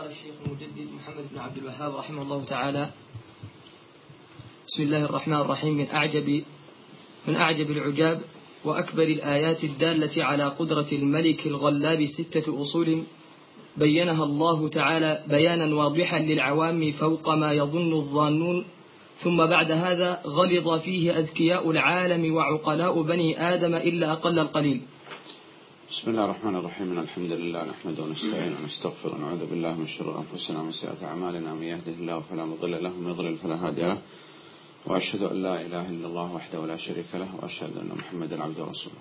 قال الشيخ المجدد محمد بن عبد الوهاب رحمه الله تعالى بسم الله الرحمن الرحيم من أعجب من أعجب العجاب وأكبر الآيات الدالة على قدرة الملك الغلاب ستة أصول بينها الله تعالى بيانا واضحا للعوام فوق ما يظن الظانون ثم بعد هذا غلظ فيه أذكياء العالم وعقلاء بني آدم إلا أقل القليل. بسم الله الرحمن الرحيم. الحمد لله نحمده ونستعين ونستغفر ونعوذ بالله من شرور أنفسنا ومن سيئات أعمالنا. من يهده الله فلا مضل له ومن يضلل فلا هادي له. وأشهد أن لا إله إلا الله وحده لا شريك له وأشهد أن محمدا عبده ورسوله.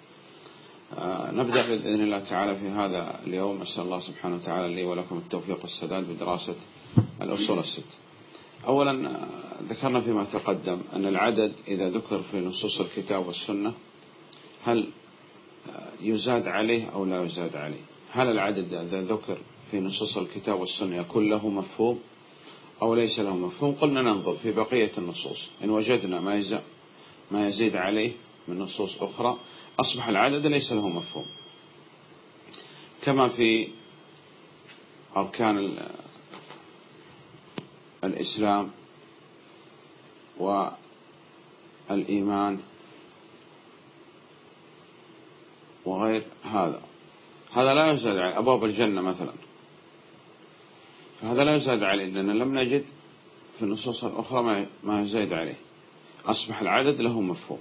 آه نبدأ بإذن الله تعالى في هذا اليوم. أسأل الله سبحانه وتعالى لي ولكم التوفيق والسداد بدراسة الأصول الست. أولا آه، ذكرنا فيما تقدم أن العدد إذا ذكر في نصوص الكتاب والسنة هل يزاد عليه أو لا يزاد عليه. هل العدد إذا ذكر في نصوص الكتاب والسنة يكون له مفهوم أو ليس له مفهوم؟ قلنا ننظر في بقية النصوص. إن وجدنا ما يزيد, ما يزيد عليه من نصوص أخرى أصبح العدد ليس له مفهوم. كما في أركان الإسلام والإيمان وغير هذا. هذا لا يزاد على أبواب الجنة مثلا. فهذا لا يزاد عليه لأن لم نجد في النصوص الأخرى ما يزيد عليه. أصبح العدد له مفهوم.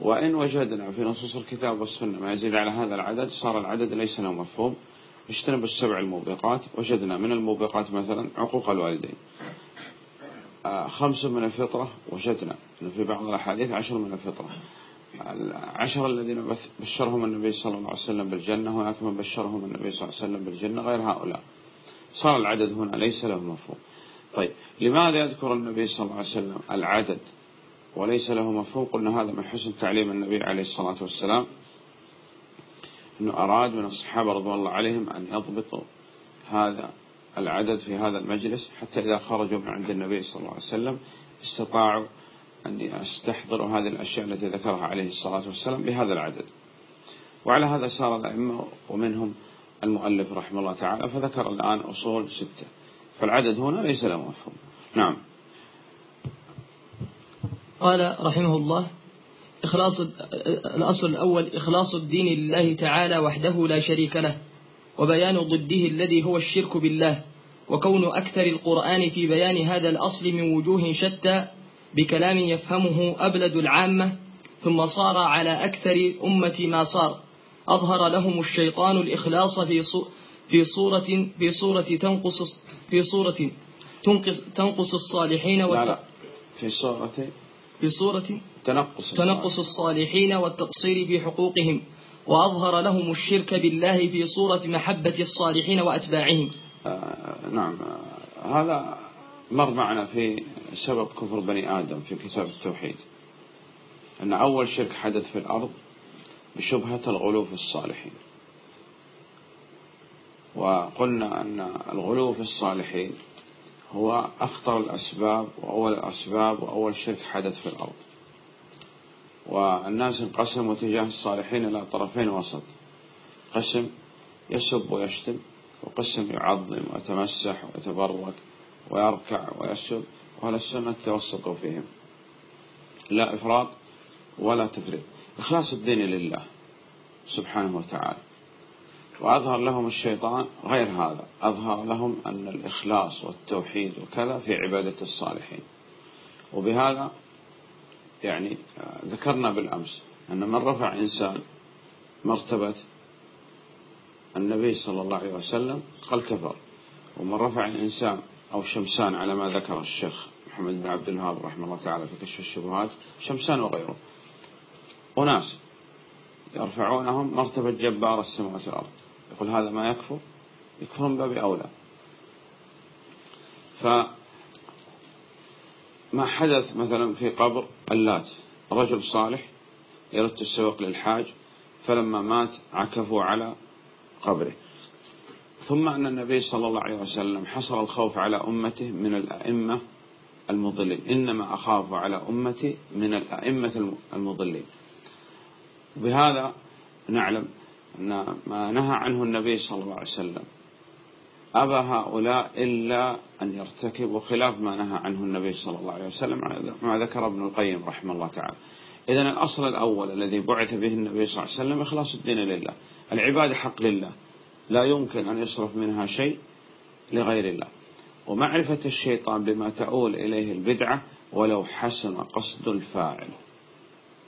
وإن وجدنا في نصوص الكتاب والسنة ما يزيد على هذا العدد صار العدد ليس له مفهوم. اجتنب السبع الموبقات. وجدنا من الموبقات مثلا عقوق الوالدين. آه، خمس من الفطرة. وجدنا أنه في بعض الأحاديث عشر من الفطرة. العشر الذين بشرهم النبي صلى الله عليه وسلم بالجنة هناك من بشرهم النبي صلى الله عليه وسلم بالجنة غير هؤلاء. صار العدد هنا ليس له مفهوم. طيب لماذا يذكر النبي صلى الله عليه وسلم العدد وليس له مفهوم؟ قلنا هذا من حسن تعليم النبي عليه الصلاة والسلام أنه أراد من الصحابة رضي الله عليهم أن يضبطوا هذا العدد في هذا المجلس حتى إذا خرجوا من عند النبي صلى الله عليه وسلم استطاعوا أن يستحضروا هذه الأشياء التي ذكرها عليه الصلاة والسلام بهذا العدد. وعلى هذا سار الأئمة ومنهم المؤلف رحمه الله تعالى فذكر الآن أصول ستة. فالعدد هنا ليس له مفهوم. نعم. قال رحمه الله إخلاص الأصل الأول إخلاص الدين لله تعالى وحده لا شريك له وبيان ضده الذي هو الشرك بالله وكون أكثر القرآن في بيان هذا الأصل من وجوه شتى بكلام يفهمه أبلد العامة ثم صار على أكثر أمة ما صار. أظهر لهم الشيطان الإخلاص في في صورة في صورة تنقص في صورة تنقص تنقص الصالحين لا في صورة في صورة تنقص تنقص الصالحين والتقصير في حقوقهم. وأظهر لهم الشرك بالله في صورة محبة الصالحين وأتباعهم. آه نعم. آه هذا مر معنا في سبب كفر بني آدم في كتاب التوحيد. أن أول شرك حدث في الأرض بشبهة الغلو في الصالحين. وقلنا أن الغلو في الصالحين هو أخطر الأسباب وأول الأسباب وأول شرك حدث في الأرض. والناس انقسموا تجاه الصالحين إلى طرفين وسط. قسم يسب ويشتم وقسم يعظم ويتمسح ويتبرك. ويركع ويسجد وأهل السنة توسطوا فيهم. لا إفراط ولا تفريط إخلاص الدين لله سبحانه وتعالى. وأظهر لهم الشيطان غير هذا. أظهر لهم أن الإخلاص والتوحيد وكذا في عبادة الصالحين. وبهذا يعني ذكرنا بالأمس أن من رفع إنسان مرتبة النبي صلى الله عليه وسلم قال كفر. ومن رفع إنسان أو شمسان على ما ذكر الشيخ محمد بن عبد الوهاب رحمه الله تعالى في كشف الشبهات شمسان وغيره. أناس يرفعونهم مرتبة جبار السماوات والأرض. يقول هذا ما يكفر يكفر من باب أولى فما حدث مثلا في قبر اللات. رجل صالح يرد السوق للحاج فلما مات عكفوا على قبره. ثم أن النبي صلى الله عليه وسلم حصر الخوف على أمته من الأئمة المضلين. إنما أخاف على أمتي من الأئمة المضلين. بهذا نعلم أن ما نهى عنه النبي صلى الله عليه وسلم أبى هؤلاء إلا أن يرتكبوا خلاف ما نهى عنه النبي صلى الله عليه وسلم ما ذكر ابن القيم رحمه الله تعالى. إذا الأصل الأول الذي بعث به النبي صلى الله عليه وسلم إخلاص الدين لله العبادة حق لله. لا يمكن أن يصرف منها شيء لغير الله. ومعرفة الشيطان بما تؤول إليه البدعة ولو حسن قصد الفاعل.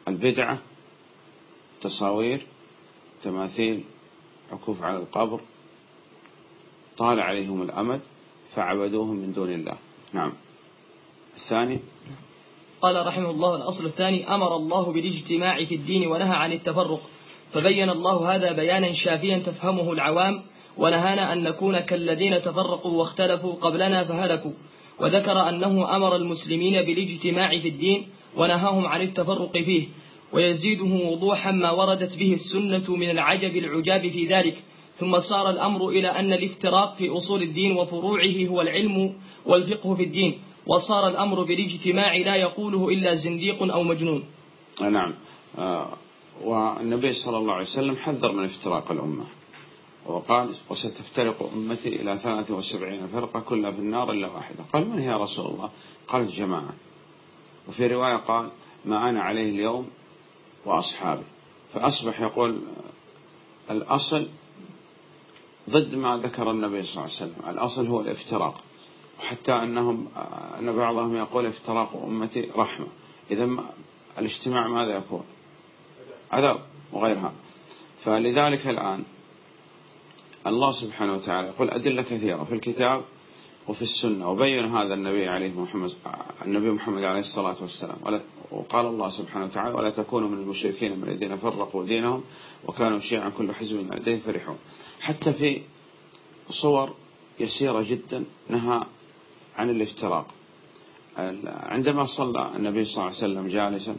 البدعة تصاوير تماثيل عكوف على القبر طال عليهم الأمد فعبدوهم من دون الله. نعم. الثاني. قال رحمه الله الأصل الثاني أمر الله بالاجتماع في الدين ونهى عن التفرق. فبين الله هذا بيانا شافيا تفهمه العوام ونهانا أن نكون كالذين تفرقوا واختلفوا قبلنا فهلكوا. وذكر أنه أمر المسلمين بالاجتماع في الدين ونهاهم عن التفرق فيه. ويزيده وضوحا ما وردت به السنة من العجب العجاب في ذلك. ثم صار الأمر إلى أن الافتراق في أصول الدين وفروعه هو العلم والفقه في الدين. وصار الأمر بالاجتماع لا يقوله إلا زنديق أو مجنون. نعم. آه، والنبي صلى الله عليه وسلم حذر من افتراق الأمة. وقال وستفترق أمتي إلى 73 فرقة كلها في النار إلا واحدة. قال من هي يا رسول الله؟ قال الجماعة. وفي رواية قال ما أنا عليه اليوم وأصحابي. فأصبح يقول الأصل ضد ما ذكر النبي صلى الله عليه وسلم. الأصل هو الافتراق. وحتى أنهم أن بعضهم يقول افتراق أمتي رحمة. إذا الاجتماع ماذا يكون؟ عذاب وغيرها. فلذلك الآن الله سبحانه وتعالى يقول أدلة كثيرة في الكتاب وفي السنة وبين هذا النبي عليه محمد النبي محمد عليه الصلاة والسلام. وقال الله سبحانه وتعالى ولا تكونوا من المشركين من الذين فرقوا دينهم وكانوا شيعا كل حزب لديهم فرحون. حتى في صور يسيرة جدا نهى عن الافتراق. عندما صلى النبي صلى الله عليه وسلم جالسا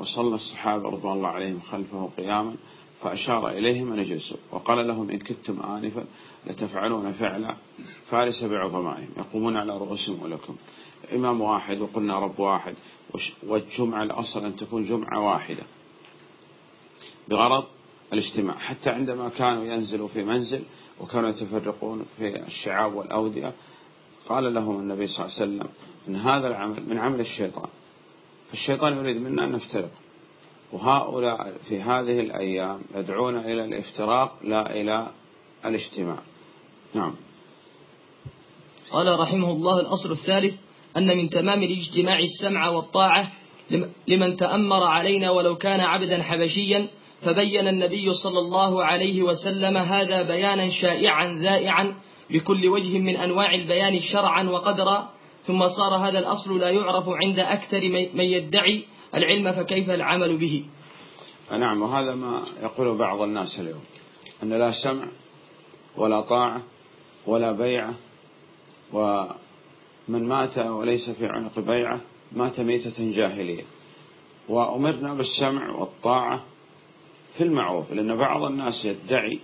وصلى الصحابة رضوان الله عليهم خلفه قياما فأشار إليهم أن يجلسوا وقال لهم إن كدتم آنفا لتفعلون فعل فارس بعظمائهم يقومون على رؤوسهم ولكم. إمام واحد وقلنا رب واحد والجمعة الأصل أن تكون جمعة واحدة. بغرض الاجتماع. حتى عندما كانوا ينزلوا في منزل وكانوا يتفرقون في الشعاب والأودية قال لهم النبي صلى الله عليه وسلم أن هذا العمل من عمل الشيطان. فالشيطان يريد منا أن نفترق. وهؤلاء في هذه الأيام يدعون إلى الافتراق لا إلى الاجتماع. نعم. قال رحمه الله الأصل الثالث أن من تمام الاجتماع السمع والطاعة لمن تأمر علينا ولو كان عبدا حبشيا فبين النبي صلى الله عليه وسلم هذا بيانا شائعا ذائعا بكل وجه من أنواع البيان شرعا وقدرا ثم صار هذا الأصل لا يعرف عند أكثر من يدعي العلم فكيف العمل به؟ نعم وهذا ما يقول بعض الناس اليوم أن لا سمع ولا طاعة ولا بيعة ومن مات وليس في عنق بيعة مات ميتة جاهلية. وأمرنا بالسمع والطاعة في المعروف لأن بعض الناس يدعي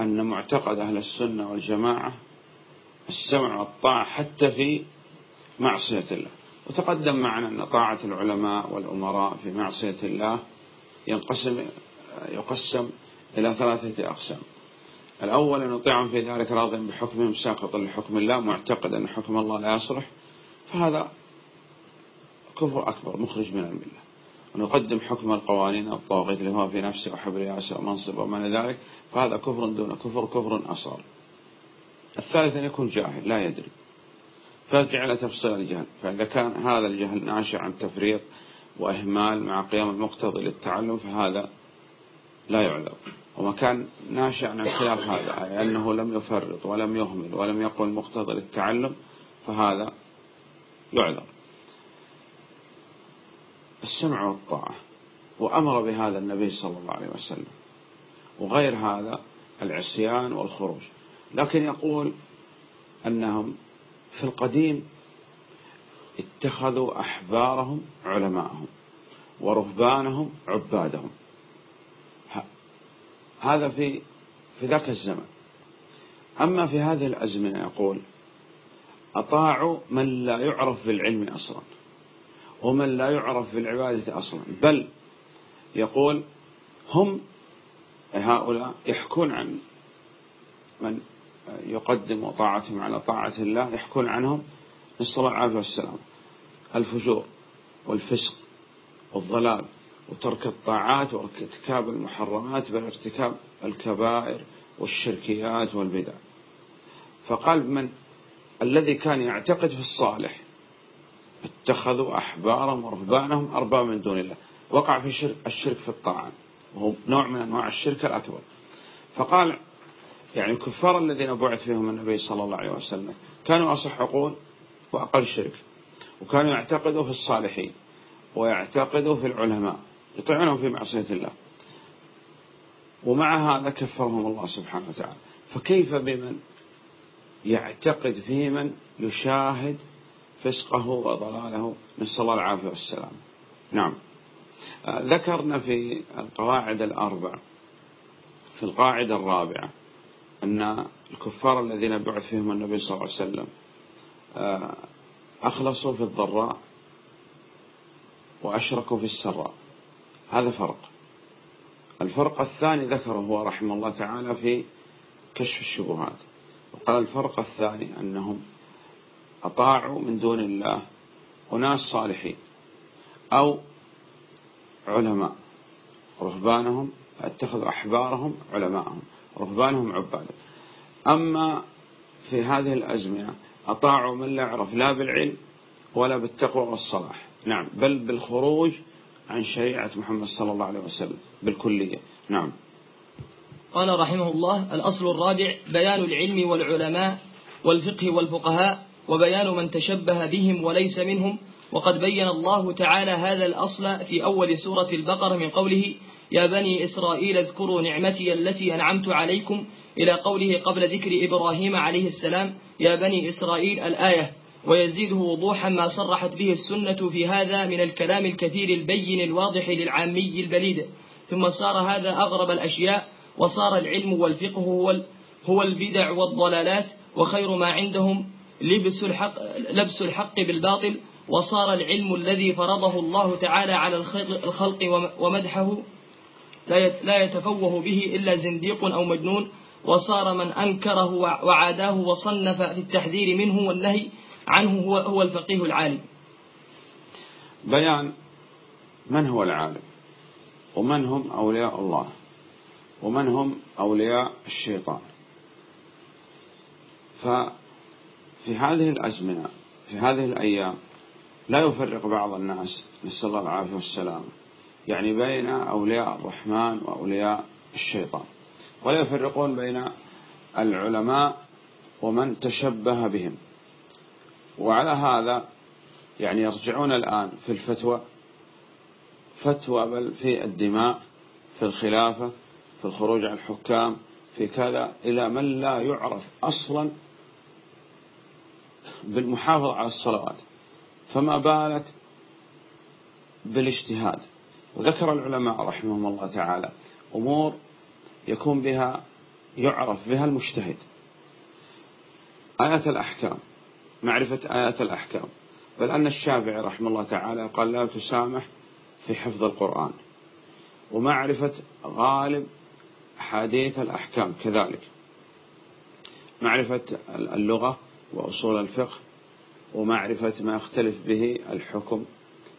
أن معتقد أهل السنة والجماعة السمع والطاعة حتى في معصية الله. وتقدم معنا أن طاعة العلماء والأمراء في معصية الله ينقسم يقسم إلى ثلاثة أقسام. الأول أن نطيعهم في ذلك راض بحكمهم ساقط لحكم الله معتقد أن حكم الله لا يصلح. فهذا كفر أكبر مخرج من الملة. ونقدم حكم القوانين الطاغية اللي هو في نفسه وحب رئاسة ومنصب وما ذلك فهذا كفر دون كفر كفر أصغر. الثالث أن يكون جاهل لا يدري. فارجع إلى تفصيل الجهل. فإذا كان هذا الجهل ناشئ عن تفريط وإهمال مع قيام المقتضي للتعلم فهذا لا يعذر وما كان ناشئ عن خلاف هذا أي أنه لم يفرط ولم يهمل ولم يقل مقتضي للتعلم فهذا يعذر السمع والطاعة. وأمر بهذا النبي صلى الله عليه وسلم. وغير هذا العصيان والخروج. لكن يقول أنهم في القديم اتخذوا أحبارهم علماءهم ورهبانهم عبادهم. هذا في في ذاك الزمن. أما في هذه الأزمنة يقول أطاعوا من لا يعرف بالعلم أصلا ومن لا يعرف بالعبادة أصلا بل يقول هم هؤلاء يحكون عن من يقدم طاعتهم على طاعة الله يحكون عنهم الله العافية والسلام الفجور والفسق والضلال وترك الطاعات وارتكاب المحرمات بل ارتكاب الكبائر والشركيات والبدع. فقال من الذي كان يعتقد في الصالح اتخذوا أحبارهم ورهبانهم أرباب من دون الله. وقع في الشرك, الشرك في الطاعات وهو نوع من أنواع الشرك الأكبر. فقال يعني الكفار الذين بعث فيهم النبي صلى الله عليه وسلم كانوا أصح عقول وأقل شرك وكانوا يعتقدوا في الصالحين ويعتقدوا في العلماء يطيعونهم في معصية الله. ومع هذا كفرهم الله سبحانه وتعالى. فكيف بمن يعتقد في من يشاهد فسقه وضلاله؟ نسأل الله العافية والسلام. نعم. ذكرنا في القواعد الأربع في القاعدة الرابعة أن الكفار الذين بعث فيهم النبي صلى الله عليه وسلم آه، أخلصوا في الضراء وأشركوا في السراء. هذا فرق. الفرق الثاني ذكره هو رحمه الله تعالى في كشف الشبهات. وقال الفرق الثاني أنهم أطاعوا من دون الله أناس صالحين أو علماء رهبانهم اتخذوا أحبارهم علماءهم. رهبانهم عبادا أما في هذه الأزمنة أطاعوا من لا يعرف لا بالعلم ولا بالتقوى والصلاح. نعم بل بالخروج عن شريعة محمد صلى الله عليه وسلم بالكلية. نعم. قال رحمه الله الأصل الرابع بيان العلم والعلماء والفقه والفقهاء وبيان من تشبه بهم وليس منهم. وقد بين الله تعالى هذا الأصل في أول سورة البقرة من قوله يا بني إسرائيل اذكروا نعمتي التي أنعمت عليكم إلى قوله قبل ذكر إبراهيم عليه السلام يا بني إسرائيل الآية ويزيده وضوحا ما صرحت به السنة في هذا من الكلام الكثير البين الواضح للعامي البليد. ثم صار هذا أغرب الأشياء وصار العلم والفقه هو هو البدع والضلالات وخير ما عندهم لبس الحق, لبس الحق بالباطل وصار العلم الذي فرضه الله تعالى على الخلق ومدحه. لا يتفوه به إلا زنديق أو مجنون وصار من أنكره وعاداه وصنف في التحذير منه والنهي عنه هو, هو الفقيه العالم. بيان من هو العالم ومن هم أولياء الله ومن هم أولياء الشيطان. ففي هذه الأزمنة في هذه الأيام لا يفرق بعض الناس نسأل الله العافية والسلام يعني بين أولياء الرحمن وأولياء الشيطان. ولا يفرقون بين العلماء ومن تشبه بهم. وعلى هذا يعني يرجعون الآن في الفتوى. فتوى بل في الدماء في الخلافة في الخروج عن الحكام في كذا إلى من لا يعرف أصلا بالمحافظة على الصلوات. فما بالك بالاجتهاد؟ وذكر العلماء رحمهم الله تعالى أمور يكون بها يعرف بها المجتهد. آيات الأحكام معرفة آيات الأحكام. بل أن الشافعي رحمه الله تعالى قال لا تسامح في حفظ القرآن. ومعرفة غالب حديث الأحكام كذلك. معرفة اللغة وأصول الفقه ومعرفة ما يختلف به الحكم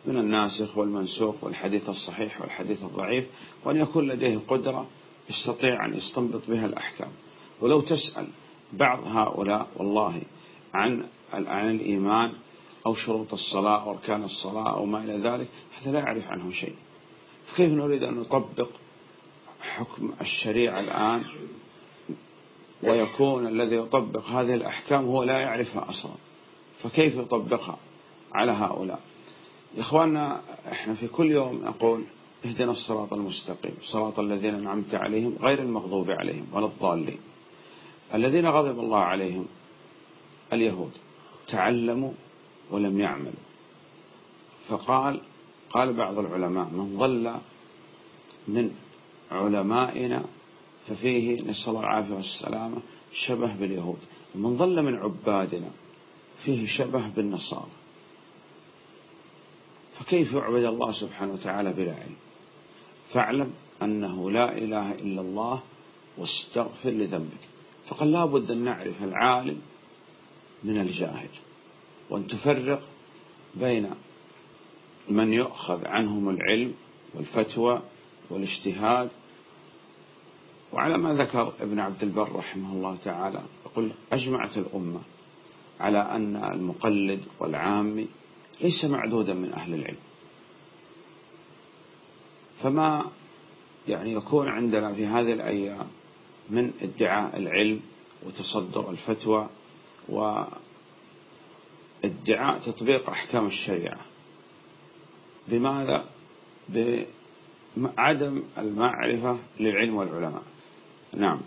من الناسخ والمنسوخ والحديث الصحيح والحديث الضعيف وأن يكون لديه قدرة يستطيع أن يستنبط بها الأحكام. ولو تسأل بعض هؤلاء والله عن عن الإيمان أو شروط الصلاة وأركان الصلاة أو ما إلى ذلك هذا لا يعرف عنه شيء. فكيف نريد أن نطبق حكم الشريعة الآن ويكون الذي يطبق هذه الأحكام هو لا يعرفها أصلا؟ فكيف يطبقها على هؤلاء؟ يا إخواننا إحنا في كل يوم نقول اهدنا الصراط المستقيم صراط الذين أنعمت عليهم غير المغضوب عليهم ولا الضالين. الذين غضب الله عليهم اليهود تعلموا ولم يعملوا. فقال قال بعض العلماء من ضل من علمائنا ففيه نسأل الله العافية والسلامة شبه باليهود. من ضل من عبادنا فيه شبه بالنصارى. فكيف يعبد الله سبحانه وتعالى بلا علم؟ فاعلم أنه لا إله إلا الله واستغفر لذنبك. فقال لابد أن نعرف العالم من الجاهل وأن تفرق بين من يؤخذ عنهم العلم والفتوى والاجتهاد. وعلى ما ذكر ابن عبد البر رحمه الله تعالى يقول أجمعت الأمة على أن المقلد والعامي ليس معدودا من أهل العلم. فما يعني يكون عندنا في هذه الأيام من ادعاء العلم وتصدر الفتوى وادعاء تطبيق أحكام الشريعة. بماذا؟ بعدم المعرفة للعلم والعلماء. نعم.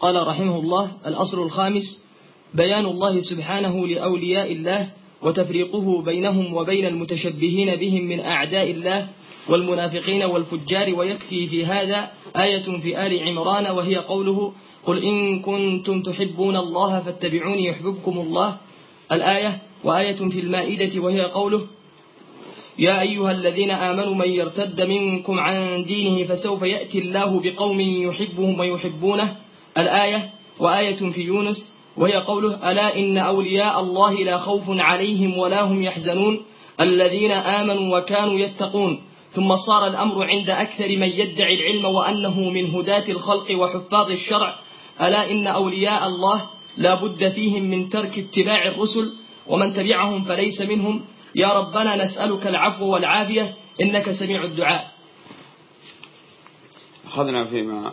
قال رحمه الله الأصل الخامس بيان الله سبحانه لأولياء الله وتفريقه بينهم وبين المتشبهين بهم من أعداء الله والمنافقين والفجار ويكفي في هذا آية في آل عمران وهي قوله قل إن كنتم تحبون الله فاتبعوني يحببكم الله الآية وآية في المائدة وهي قوله يا أيها الذين آمنوا من يرتد منكم عن دينه فسوف يأتي الله بقوم يحبهم ويحبونه الآية وآية في يونس وهي قوله ألا إن أولياء الله لا خوف عليهم ولا هم يحزنون الذين آمنوا وكانوا يتقون. ثم صار الأمر عند أكثر من يدعي العلم وأنه من هداة الخلق وحفاظ الشرع. ألا إن أولياء الله لا بد فيهم من ترك اتباع الرسل ومن تبعهم فليس منهم. يا ربنا نسألك العفو والعافية إنك سميع الدعاء. أخذنا فيما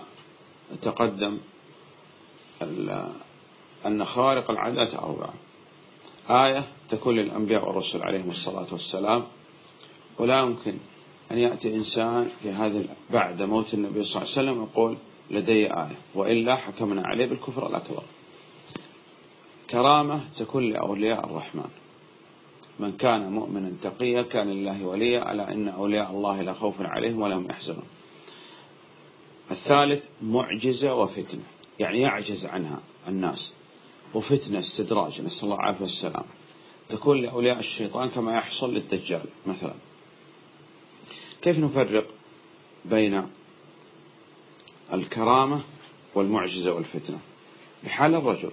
تقدم أن خوارق العادات أربعة. آية تكون للأنبياء والرسل عليهم الصلاة والسلام. ولا يمكن أن يأتي إنسان في هذا بعد موت النبي صلى الله عليه وسلم يقول لدي آية وإلا حكمنا عليه بالكفر الأكبر كرامة تكون لأولياء الرحمن. من كان مؤمنا تقيا كان لله وليا ألا إن أولياء الله لا خوف عليهم ولا هم يحزنون. الثالث معجزة وفتنة يعني يعجز عنها الناس. وفتنة استدراج نسأل الله العافية والسلام. تكون لأولياء الشيطان كما يحصل للدجال مثلا. كيف نفرق بين الكرامة والمعجزة والفتنة؟ بحال الرجل.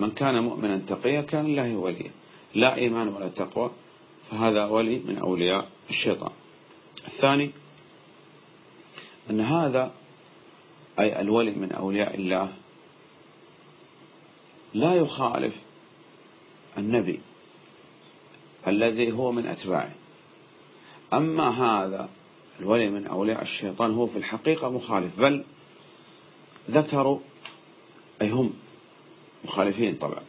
من كان مؤمنا تقيا كان الله وليا لا إيمان ولا تقوى فهذا ولي من أولياء الشيطان. الثاني أن هذا أي الولي من أولياء الله لا يخالف النبي الذي هو من أتباعه. أما هذا الولي من أولياء الشيطان هو في الحقيقة مخالف بل ذكروا أي هم مخالفين طبعا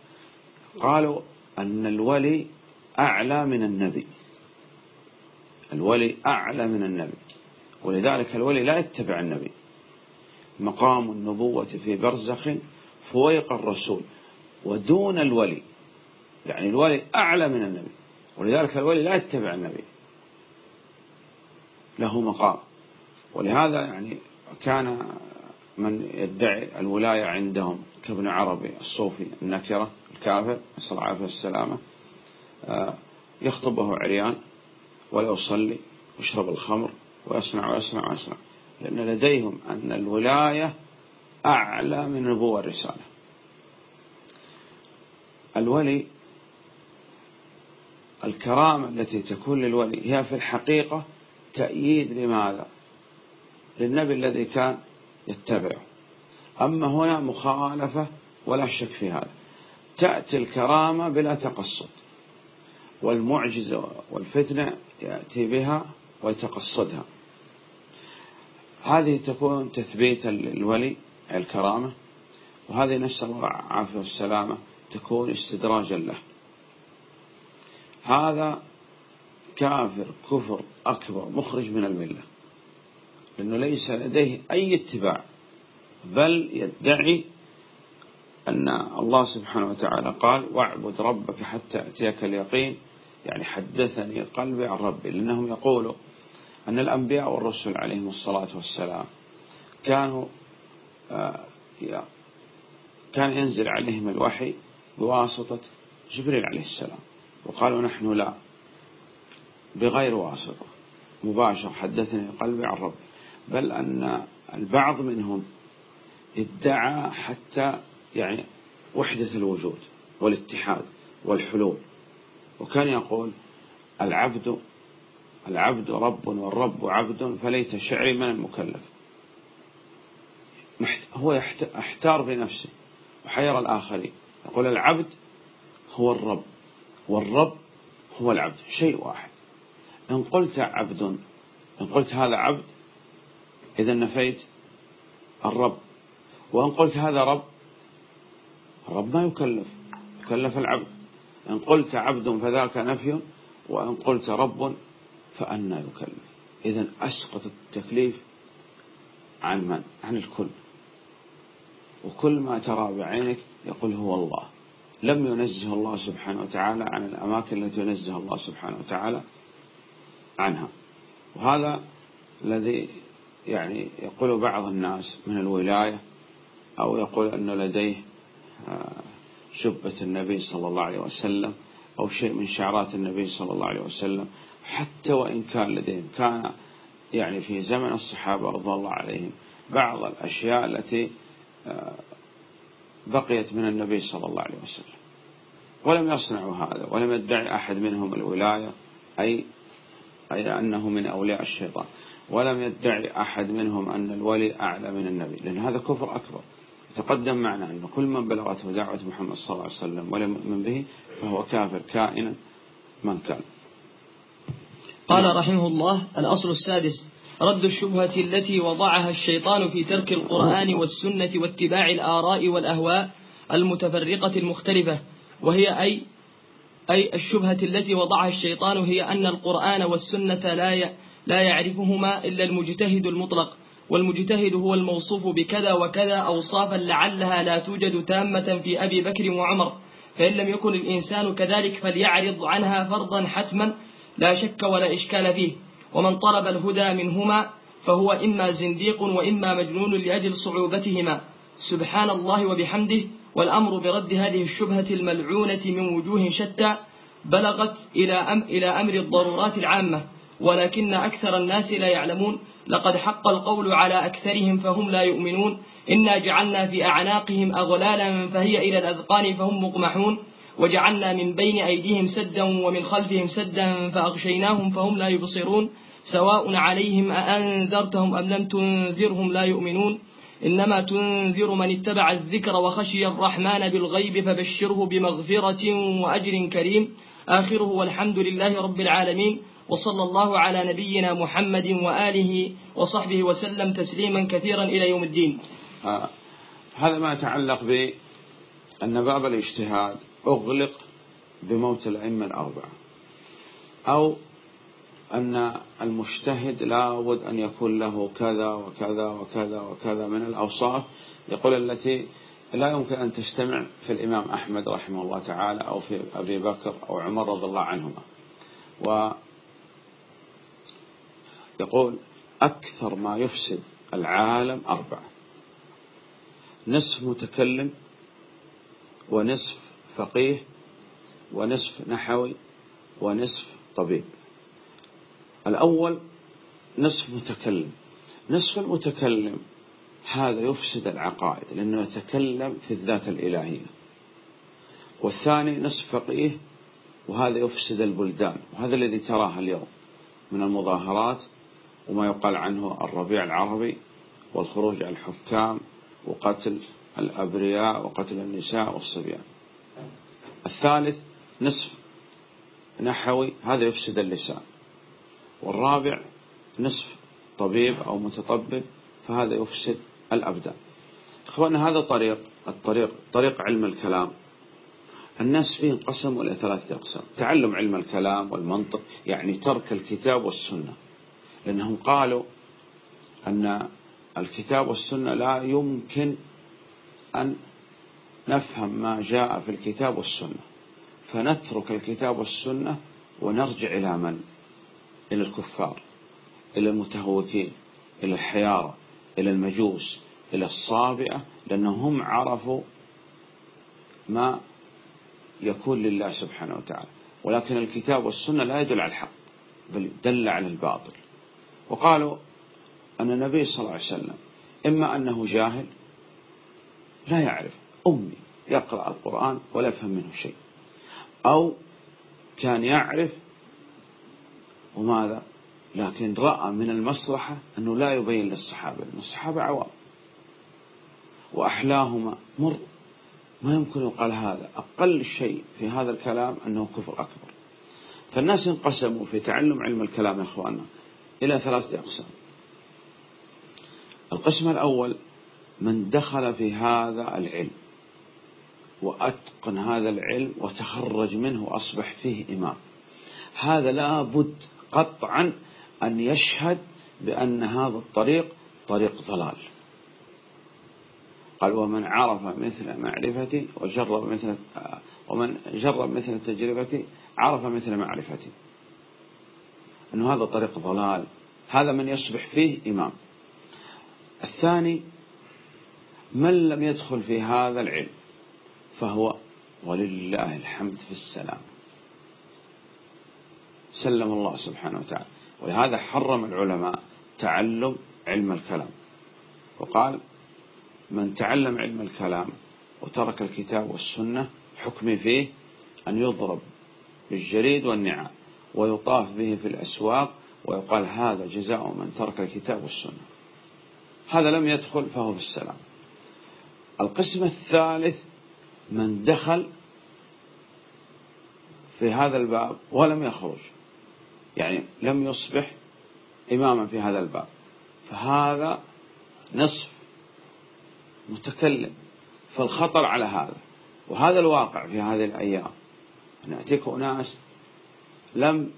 قالوا أن الولي أعلى من النبي. الولي أعلى من النبي ولذلك الولي لا يتبع النبي. مقام النبوة في برزخ فويق الرسول. ودون الولي. يعني الولي أعلى من النبي. ولذلك الولي لا يتبع النبي. له مقام. ولهذا يعني كان من يدعي الولاية عندهم كابن عربي الصوفي النكرة الكافر نسأل العافية والسلامة آه، يخطبه عريان ولا يصلي ويشرب الخمر ويصنع ويصنع ويصنع. لأن لديهم أن الولاية أعلى من نبوة الرسالة. الولي الكرامة التي تكون للولي هي في الحقيقة تأييد لماذا؟ للنبي الذي كان يتبعه. أما هنا مخالفة ولا شك في هذا. تأتي الكرامة بلا تقصد والمعجزة والفتنة يأتي بها ويتقصدها. هذه تكون تثبيتا للولي الكرامة وهذه نسأل الله العافية والسلامة تكون استدراجا له. هذا كافر كفر أكبر مخرج من الملة. لأنه ليس لديه أي اتباع بل يدعي أن الله سبحانه وتعالى قال واعبد ربك حتى أتيك اليقين. يعني حدثني قلبي عن ربي لأنهم يقولوا أن الأنبياء والرسل عليهم الصلاة والسلام كانوا آه، كان ينزل عليهم الوحي بواسطة جبريل عليه السلام. وقالوا نحن لا بغير واسطة. مباشر حدثني قلبي عن ربي. بل أن البعض منهم ادعى حتى يعني وحدة الوجود والاتحاد والحلول. وكان يقول العبد العبد رب والرب عبد فليت شعري من المكلف. هو يحتار بنفسه وحير الآخرين. يقول العبد هو الرب والرب هو العبد شيء واحد. إن قلت عبد إن قلت هذا عبد إذا نفيت الرب. وإن قلت هذا رب الرب ما يكلف يكلف العبد. إن قلت عبد فذاك نفي وإن قلت رب فأنا يكلف. إذا أسقط التكليف عن من؟ عن الكل. وكل ما ترى بعينك يقول هو الله. لم ينزه الله سبحانه وتعالى عن الأماكن التي ينزه الله سبحانه وتعالى عنها. وهذا الذي يعني يقول بعض الناس من الولاية أو يقول أن لديه آه، شبة النبي صلى الله عليه وسلم أو شيء من شعرات النبي صلى الله عليه وسلم حتى وإن كان لديهم. كان يعني في زمن الصحابة رضي الله عليهم بعض الأشياء التي آه، بقيت من النبي صلى الله عليه وسلم. ولم يصنعوا هذا ولم يدعي أحد منهم الولاية أي أي أنه من أولياء الشيطان. ولم يدعي أحد منهم أن الولي أعلى من النبي لأن هذا كفر أكبر. تقدم معنا أن كل من بلغته دعوة محمد صلى الله عليه وسلم ولم يؤمن به فهو كافر كائنا من كان. قال رحمه الله الأصل السادس رد الشبهة التي وضعها الشيطان في ترك القرآن والسنة واتباع الآراء والأهواء المتفرقة المختلفة وهي أي أي الشبهة التي وضعها الشيطان هي أن القرآن والسنة لا لا يعرفهما إلا المجتهد المطلق والمجتهد هو الموصوف بكذا وكذا أوصافا لعلها لا توجد تامة في أبي بكر وعمر فإن لم يكن الإنسان كذلك فليعرض عنها فرضا حتما لا شك ولا إشكال فيه. ومن طلب الهدى منهما فهو إما زنديق وإما مجنون لأجل صعوبتهما. سبحان الله وبحمده والأمر برد هذه الشبهة الملعونة من وجوه شتى بلغت إلى, أم إلى أمر الضرورات العامة. ولكن أكثر الناس لا يعلمون. لقد حق القول على أكثرهم فهم لا يؤمنون. إنا جعلنا في أعناقهم أغلالا فهي إلى الأذقان فهم مقمحون. وجعلنا من بين أيديهم سدا ومن خلفهم سدا فأغشيناهم فهم لا يبصرون سواء عليهم أأنذرتهم أم لم تنذرهم لا يؤمنون إنما تنذر من اتبع الذكر وخشي الرحمن بالغيب فبشره بمغفرة وأجر كريم آخره والحمد لله رب العالمين وصلى الله على نبينا محمد وآله وصحبه وسلم تسليما كثيرا إلى يوم الدين. آه، هذا ما يتعلق بأن باب الاجتهاد أغلق بموت الأئمة الأربعة. أو أن المجتهد لا بد أن يكون له كذا وكذا وكذا وكذا من الأوصاف يقول التي لا يمكن أن تجتمع في الإمام أحمد رحمه الله تعالى أو في أبي بكر أو عمر رضي الله عنهما. ويقول أكثر ما يفسد العالم أربعة نصف متكلم ونصف فقيه ونصف نحوي ونصف طبيب. الأول نصف متكلم. نصف المتكلم هذا يفسد العقائد لأنه يتكلم في الذات الإلهية. والثاني نصف فقيه وهذا يفسد البلدان. وهذا الذي تراه اليوم من المظاهرات وما يقال عنه الربيع العربي والخروج على الحكام وقتل الأبرياء وقتل النساء والصبيان. الثالث نصف نحوي هذا يفسد اللسان. والرابع نصف طبيب أو متطبب فهذا يفسد الأبدان. إخوانا هذا طريق الطريق طريق علم الكلام. الناس فيه انقسموا إلى ثلاثة أقسام. تعلم علم الكلام والمنطق يعني ترك الكتاب والسنة. لأنهم قالوا أن الكتاب والسنة لا يمكن أن نفهم ما جاء في الكتاب والسنة. فنترك الكتاب والسنة ونرجع إلى من؟ إلى الكفار إلى المتهوكين إلى الحيارى إلى المجوس إلى الصابئة لأنهم عرفوا ما يكون لله سبحانه وتعالى. ولكن الكتاب والسنة لا يدل على الحق بل دل على الباطل. وقالوا أن النبي صلى الله عليه وسلم إما أنه جاهل لا يعرف أمي يقرأ القرآن ولا يفهم منه شيء. أو كان يعرف وماذا؟ لكن رأى من المصلحة أنه لا يبين للصحابة لأن الصحابة عوام. وأحلاهما مر. ما يمكن يقال هذا. أقل شيء في هذا الكلام أنه كفر أكبر. فالناس انقسموا في تعلم علم الكلام يا أخواننا إلى ثلاثة أقسام. القسم الأول من دخل في هذا العلم. وأتقن هذا العلم وتخرج منه وأصبح فيه إمام. هذا لا بد قطعا أن يشهد بأن هذا الطريق طريق ضلال. قال ومن عرف مثل معرفتي وجرب مثل ومن جرب مثل تجربتي عرف مثل معرفتي أنه هذا طريق ضلال. هذا من يصبح فيه إمام. الثاني من لم يدخل في هذا العلم فهو ولله الحمد في السلام. سلم الله سبحانه وتعالى. ولهذا حرم العلماء تعلم علم الكلام. وقال من تعلم علم الكلام وترك الكتاب والسنة حكمي فيه أن يضرب بالجريد والنعام ويطاف به في الأسواق ويقال هذا جزاء من ترك الكتاب والسنة هذا لم يدخل فهو في السلام. القسم الثالث من دخل في هذا الباب ولم يخرج. يعني لم يصبح إماما في هذا الباب. فهذا نصف متكلم فالخطر على هذا. وهذا الواقع في هذه الأيام. نأتيك أناس لم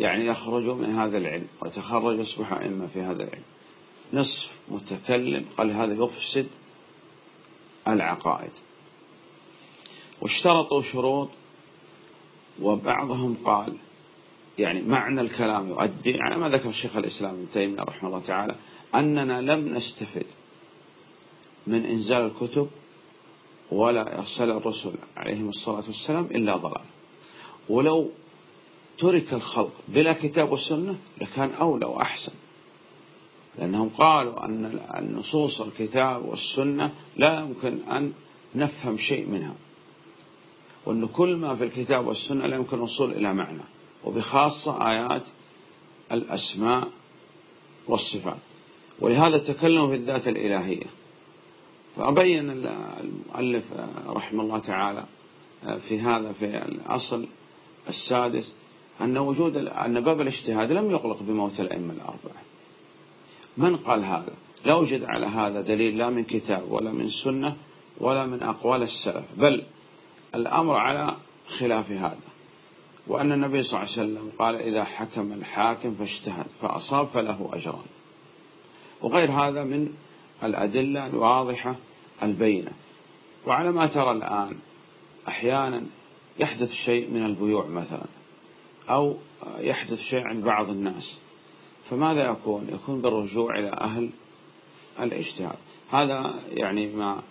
يعني يخرجوا من هذا العلم وتخرجوا أصبحوا أئمة في هذا العلم. نصف متكلم قال هذا يفسد العقائد. واشترطوا شروط وبعضهم قال يعني معنى الكلام يؤدي على ما ذكر الشيخ الإسلام ابن تيمية رحمه الله تعالى أننا لم نستفد من إنزال الكتب ولا إرسال الرسل عليهم الصلاة والسلام إلا ضلال. ولو ترك الخلق بلا كتاب والسنة لكان أولى وأحسن لأنهم قالوا أن النصوص الكتاب والسنة لا يمكن أن نفهم شيء منها. وأن كل ما في الكتاب والسنة لا يمكن الوصول إلى معنى وبخاصة آيات الأسماء والصفات. ولهذا تكلموا في الذات الإلهية. فأبين المؤلف رحمه الله تعالى في هذا في الأصل السادس أن وجود أن باب الاجتهاد لم يغلق بموت الأئمة الأربعة. من قال هذا؟ لا وجد على هذا دليل لا من كتاب ولا من سنة ولا من أقوال السلف. بل الأمر على خلاف هذا. وأن النبي صلى الله عليه وسلم قال إذا حكم الحاكم فاجتهد فأصاب فله أجران. وغير هذا من الأدلة الواضحة البينة. وعلى ما ترى الآن أحيانا يحدث شيء من البيوع مثلا أو يحدث شيء عند بعض الناس. فماذا يكون؟ يكون بالرجوع إلى أهل الاجتهاد. هذا يعني ما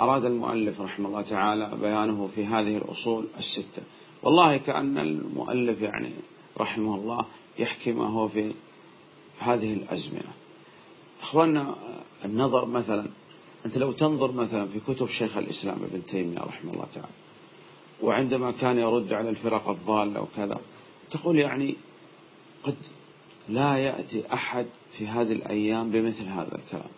أراد المؤلف رحمه الله تعالى بيانه في هذه الأصول الستة. والله كأن المؤلف يعني رحمه الله يحكي ما هو في هذه الأزمنة. أخوانا النظر مثلا أنت لو تنظر مثلا في كتب شيخ الإسلام ابن تيمية رحمه الله تعالى وعندما كان يرد على الفرق الضالة وكذا تقول يعني قد لا يأتي أحد في هذه الأيام بمثل هذا الكلام.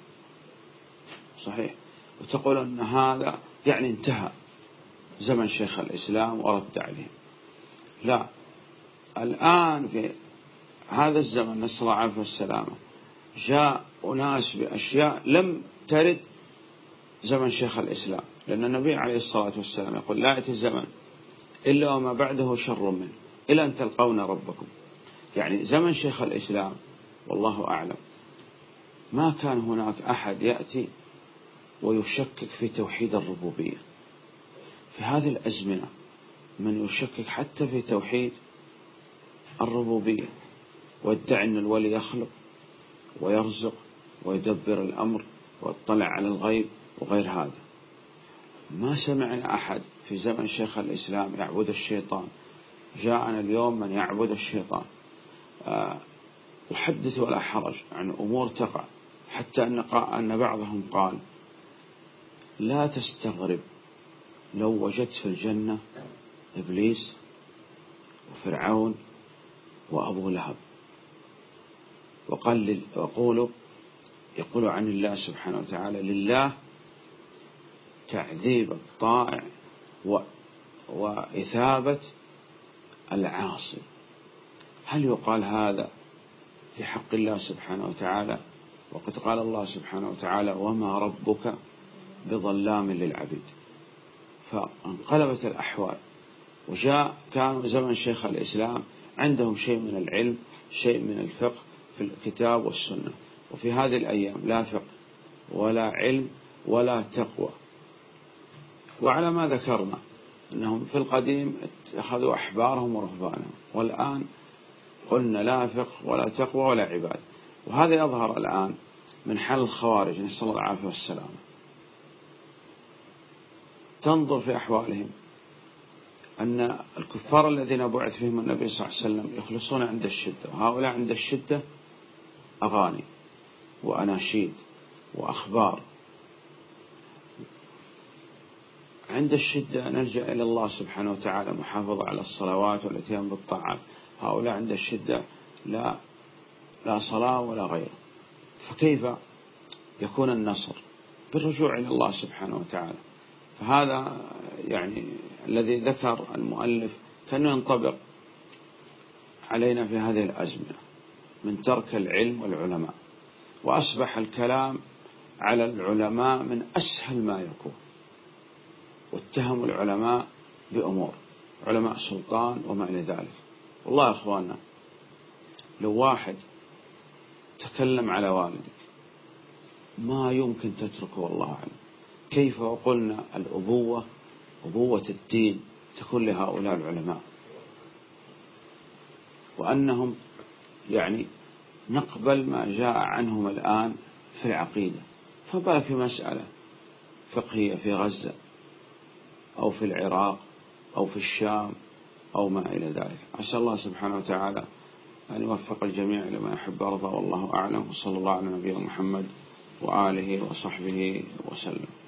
صحيح؟ وتقول أن هذا يعني انتهى زمن شيخ الإسلام ورد عليه لا. الآن في هذا الزمن نسأل الله العافية والسلامة. جاء أناس بأشياء لم ترد زمن شيخ الإسلام. لأن النبي عليه الصلاة والسلام يقول لا يأتي الزمن إلا وما بعده شر منه. إلى أن تلقون ربكم. يعني زمن شيخ الإسلام والله أعلم. ما كان هناك أحد يأتي ويشكك في توحيد الربوبية. في هذه الأزمنة من يشكك حتى في توحيد الربوبية ويدعي أن الولي يخلق ويرزق ويدبر الأمر ويطلع على الغيب وغير هذا. ما سمعنا أحد في زمن شيخ الإسلام يعبد الشيطان. جاءنا اليوم من يعبد الشيطان. أحدث آه، ولا حرج عن أمور تقع. حتى أن, أن بعضهم قال لا تستغرب لو وجدت في الجنة إبليس وفرعون وأبو لهب. وقال وقولوا يقول عن الله سبحانه وتعالى لله تعذيب الطائع وإثابة العاصي. هل يقال هذا في حق الله سبحانه وتعالى؟ وقد قال الله سبحانه وتعالى وما ربك بظلام للعبيد. فانقلبت الأحوال وجاء كانوا زمن شيخ الإسلام عندهم شيء من العلم شيء من الفقه في الكتاب والسنة. وفي هذه الأيام لا فقه ولا علم ولا تقوى. وعلى ما ذكرنا أنهم في القديم اتخذوا أحبارهم ورهبانهم والآن قلنا لا فقه ولا تقوى ولا عباد وهذا يظهر الآن من حال الخوارج. نسأل الله العافية والسلامة. تنظر في أحوالهم. أن الكفار الذين بعث فيهم النبي صلى الله عليه وسلم يخلصون عند الشدة. وهؤلاء عند الشدة أغاني وأناشيد وأخبار. عند الشدة نلجأ إلى الله سبحانه وتعالى محافظة على الصلوات والاتيان بالطاعات هؤلاء عند الشدة لا لا صلاة ولا غيره. فكيف يكون النصر؟ بالرجوع إلى الله سبحانه وتعالى. فهذا يعني الذي ذكر المؤلف كأنه ينطبق علينا في هذه الأزمنة من ترك العلم والعلماء وأصبح الكلام على العلماء من أسهل ما يكون واتهموا العلماء بأمور علماء سلطان وما إلى ذلك. والله يا أخواننا لو واحد تكلم على والدك ما يمكن تتركه والله أعلم. كيف وقلنا الأبوة أبوة الدين تكون لهؤلاء العلماء؟ وأنهم يعني نقبل ما جاء عنهم الآن في العقيدة. فبالك في مسألة فقهية في غزة أو في العراق أو في الشام أو ما إلى ذلك. أسأل الله سبحانه وتعالى أن يوفق الجميع لما يحب ويرضى والله أعلم. وصلى الله على نبينا محمد وآله وصحبه وسلم.